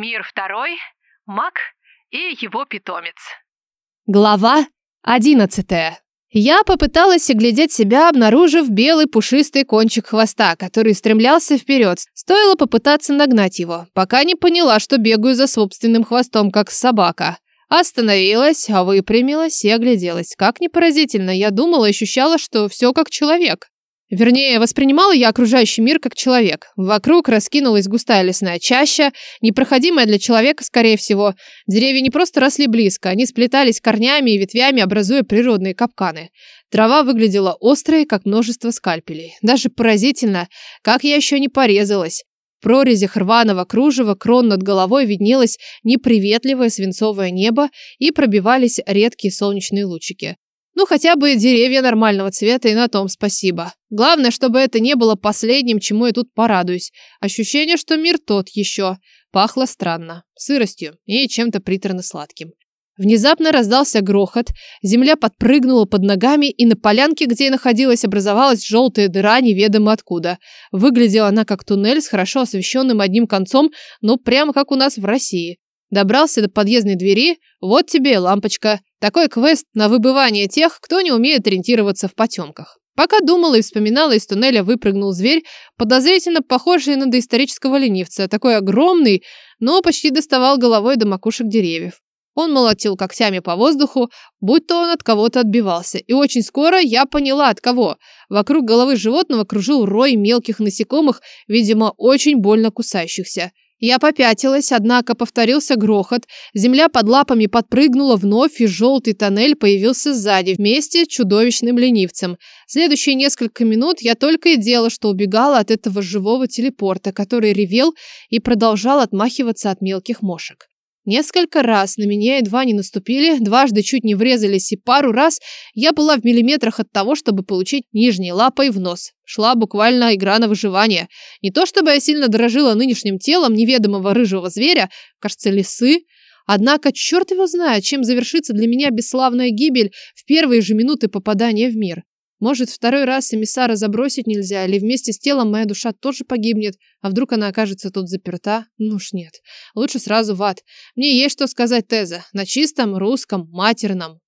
Мир второй, маг и его питомец. Глава одиннадцатая. Я попыталась оглядеть себя, обнаружив белый пушистый кончик хвоста, который стремлялся вперед. Стоило попытаться нагнать его, пока не поняла, что бегаю за собственным хвостом, как собака. Остановилась, выпрямилась и огляделась. Как ни поразительно, я думала ощущала, что все как человек. Вернее, воспринимала я окружающий мир как человек. Вокруг раскинулась густая лесная чаща, непроходимая для человека, скорее всего. Деревья не просто росли близко, они сплетались корнями и ветвями, образуя природные капканы. Трава выглядела острой, как множество скальпелей. Даже поразительно, как я еще не порезалась. В прорезях рваного кружева крон над головой виднелось неприветливое свинцовое небо и пробивались редкие солнечные лучики. Ну, хотя бы деревья нормального цвета, и на том спасибо. Главное, чтобы это не было последним, чему я тут порадуюсь. Ощущение, что мир тот еще. Пахло странно. Сыростью и чем-то приторно-сладким. Внезапно раздался грохот, земля подпрыгнула под ногами, и на полянке, где я находилась, образовалась желтая дыра неведомо откуда. Выглядела она как туннель с хорошо освещенным одним концом, ну прямо как у нас в России. Добрался до подъездной двери, вот тебе и лампочка. Такой квест на выбывание тех, кто не умеет ориентироваться в потемках. Пока думала и вспоминала, из туннеля выпрыгнул зверь, подозрительно похожий на доисторического ленивца, такой огромный, но почти доставал головой до макушек деревьев. Он молотил когтями по воздуху, будь то он от кого-то отбивался. И очень скоро я поняла, от кого. Вокруг головы животного кружил рой мелких насекомых, видимо, очень больно кусающихся. Я попятилась, однако повторился грохот, земля под лапами подпрыгнула вновь, и желтый тоннель появился сзади, вместе с чудовищным ленивцем. Следующие несколько минут я только и делала, что убегала от этого живого телепорта, который ревел и продолжал отмахиваться от мелких мошек. Несколько раз на меня едва не наступили, дважды чуть не врезались, и пару раз я была в миллиметрах от того, чтобы получить нижней лапой в нос. Шла буквально игра на выживание. Не то чтобы я сильно дорожила нынешним телом неведомого рыжего зверя, кажется, лисы, Однако черт его знает, чем завершится для меня бесславная гибель в первые же минуты попадания в мир. Может, второй раз эмиссара забросить нельзя, или вместе с телом моя душа тоже погибнет, а вдруг она окажется тут заперта? Ну уж нет. Лучше сразу в ад. Мне есть что сказать Теза. На чистом русском, матерном.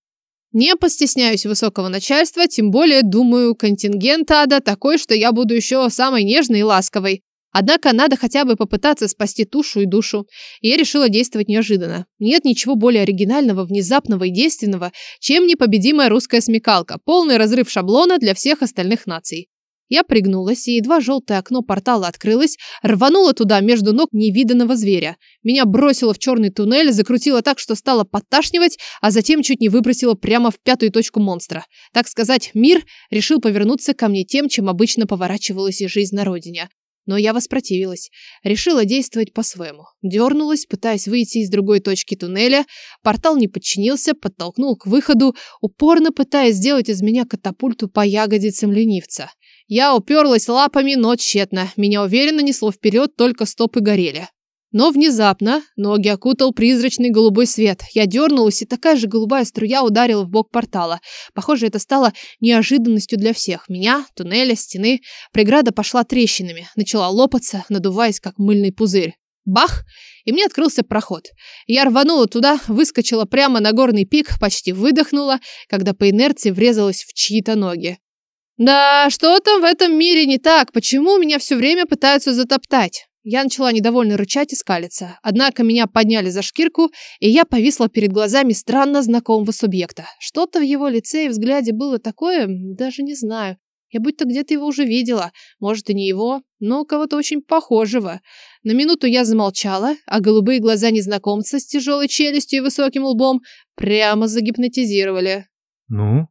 Не постесняюсь высокого начальства, тем более, думаю, контингент ада такой, что я буду еще самой нежной и ласковой. Однако надо хотя бы попытаться спасти тушу и душу. И я решила действовать неожиданно. Нет ничего более оригинального, внезапного и действенного, чем непобедимая русская смекалка, полный разрыв шаблона для всех остальных наций. Я пригнулась, и едва желтое окно портала открылось, рванула туда между ног невиданного зверя. Меня бросило в черный туннель, закрутило так, что стало подташнивать, а затем чуть не выбросило прямо в пятую точку монстра. Так сказать, мир решил повернуться ко мне тем, чем обычно поворачивалась и жизнь на родине. Но я воспротивилась. Решила действовать по-своему. Дернулась, пытаясь выйти из другой точки туннеля. Портал не подчинился, подтолкнул к выходу, упорно пытаясь сделать из меня катапульту по ягодицам ленивца. Я уперлась лапами, но тщетно. Меня уверенно несло вперед, только стопы горели. Но внезапно ноги окутал призрачный голубой свет. Я дернулась, и такая же голубая струя ударила в бок портала. Похоже, это стало неожиданностью для всех. Меня, туннеля, стены. Преграда пошла трещинами. Начала лопаться, надуваясь, как мыльный пузырь. Бах! И мне открылся проход. Я рванула туда, выскочила прямо на горный пик, почти выдохнула, когда по инерции врезалась в чьи-то ноги. Да, что там в этом мире не так? Почему меня все время пытаются затоптать? Я начала недовольно рычать и скалиться. Однако меня подняли за шкирку, и я повисла перед глазами странно знакомого субъекта. Что-то в его лице и взгляде было такое, даже не знаю. Я будто где-то его уже видела. Может, и не его, но кого-то очень похожего. На минуту я замолчала, а голубые глаза незнакомца с тяжелой челюстью и высоким лбом прямо загипнотизировали. «Ну?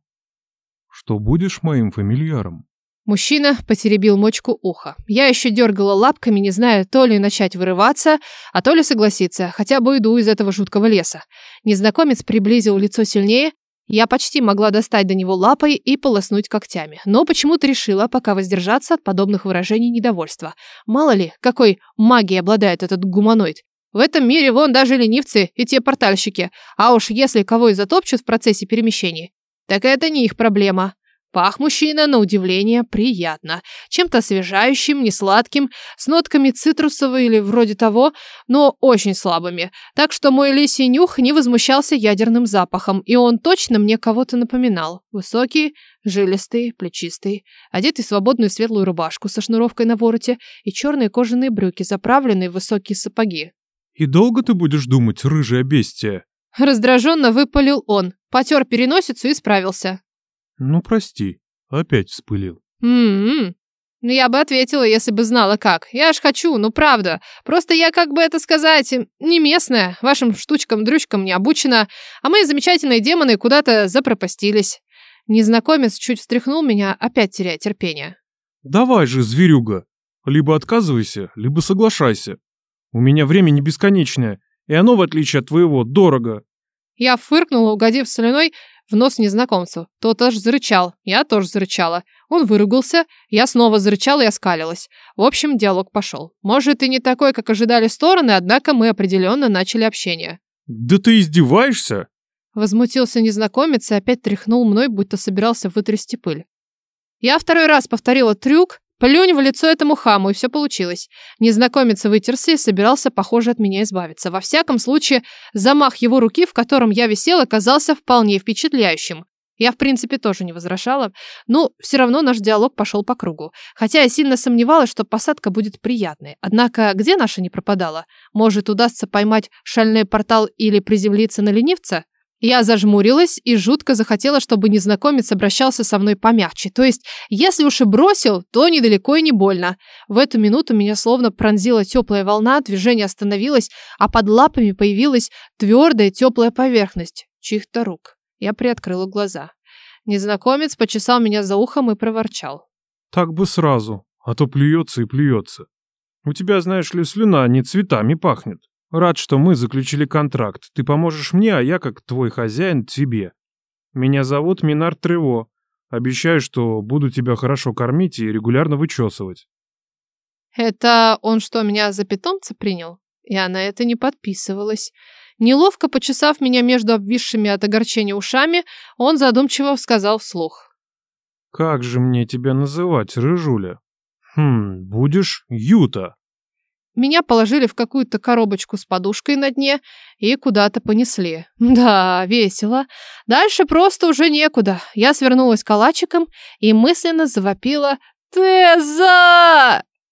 Что будешь моим фамильяром?» Мужчина потеребил мочку уха. Я еще дергала лапками, не зная, то ли начать вырываться, а то ли согласиться, хотя бы уйду из этого жуткого леса. Незнакомец приблизил лицо сильнее, я почти могла достать до него лапой и полоснуть когтями, но почему-то решила пока воздержаться от подобных выражений недовольства. Мало ли, какой магией обладает этот гуманоид. В этом мире вон даже ленивцы и те портальщики, а уж если кого и затопчут в процессе перемещений, так это не их проблема. Пах мужчина, на удивление, приятно. Чем-то освежающим, несладким, с нотками цитрусовой или вроде того, но очень слабыми. Так что мой лисий нюх не возмущался ядерным запахом, и он точно мне кого-то напоминал. Высокий, жилистый, плечистый, одетый в свободную светлую рубашку со шнуровкой на вороте и черные кожаные брюки, заправленные в высокие сапоги. «И долго ты будешь думать, рыжая бестия?» Раздраженно выпалил он, потер переносицу и справился. «Ну, прости, опять вспылил». «М-м-м. Ну, я бы ответила, если бы знала как. Я ж хочу, ну правда. Просто я, как бы это сказать, не местная, вашим штучкам-дрючкам не обучена, а мои замечательные демоны куда-то запропастились. Незнакомец чуть встряхнул меня, опять теряя терпение. «Давай же, зверюга. Либо отказывайся, либо соглашайся. У меня время не бесконечное, и оно, в отличие от твоего, дорого». Я фыркнула, угодив соляной в нос незнакомцу. Тот аж зарычал, я тоже зарычала. Он выругался, я снова зарычала и оскалилась. В общем, диалог пошел. Может, и не такой, как ожидали стороны, однако мы определенно начали общение. «Да ты издеваешься?» Возмутился незнакомец и опять тряхнул мной, будто собирался вытрясти пыль. Я второй раз повторила трюк, плюнь в лицо этому хаму, и все получилось. Незнакомец вытерся и собирался, похоже, от меня избавиться. Во всяком случае, замах его руки, в котором я висела, казался вполне впечатляющим. Я, в принципе, тоже не возражала. Но все равно наш диалог пошел по кругу. Хотя я сильно сомневалась, что посадка будет приятной. Однако, где наша не пропадала? Может, удастся поймать шальной портал или приземлиться на ленивца? Я зажмурилась и жутко захотела, чтобы незнакомец обращался со мной помягче. То есть, если уж и бросил, то недалеко и не больно. В эту минуту меня словно пронзила теплая волна, движение остановилось, а под лапами появилась твердая теплая поверхность чьих-то рук. Я приоткрыла глаза. Незнакомец почесал меня за ухом и проворчал. «Так бы сразу, а то плюется и плюется. У тебя, знаешь ли, слюна не цветами пахнет». Рад, что мы заключили контракт. Ты поможешь мне, а я, как твой хозяин, тебе. Меня зовут Минар Трево. Обещаю, что буду тебя хорошо кормить и регулярно вычесывать. Это он что, меня за питомца принял? Я на это не подписывалась. Неловко почесав меня между обвисшими от огорчения ушами, он задумчиво сказал вслух. «Как же мне тебя называть, Рыжуля? Хм, будешь Юта». Меня положили в какую-то коробочку с подушкой на дне и куда-то понесли. Да, весело. Дальше просто уже некуда. Я свернулась калачиком и мысленно завопила «Теза!»